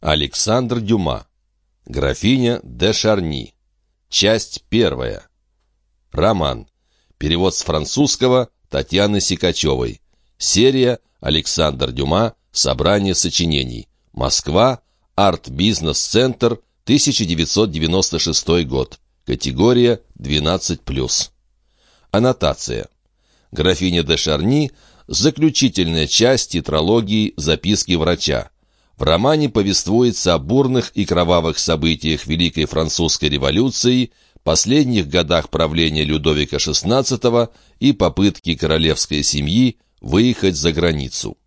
Александр Дюма. Графиня де Шарни. Часть первая. Роман. Перевод с французского Татьяны Сикачевой. Серия Александр Дюма. Собрание сочинений. Москва. Арт-бизнес-центр. 1996 год. Категория 12+. Аннотация. Графиня де Шарни – заключительная часть тетралогии «Записки врача». В романе повествуется о бурных и кровавых событиях Великой Французской революции, последних годах правления Людовика XVI и попытки королевской семьи выехать за границу.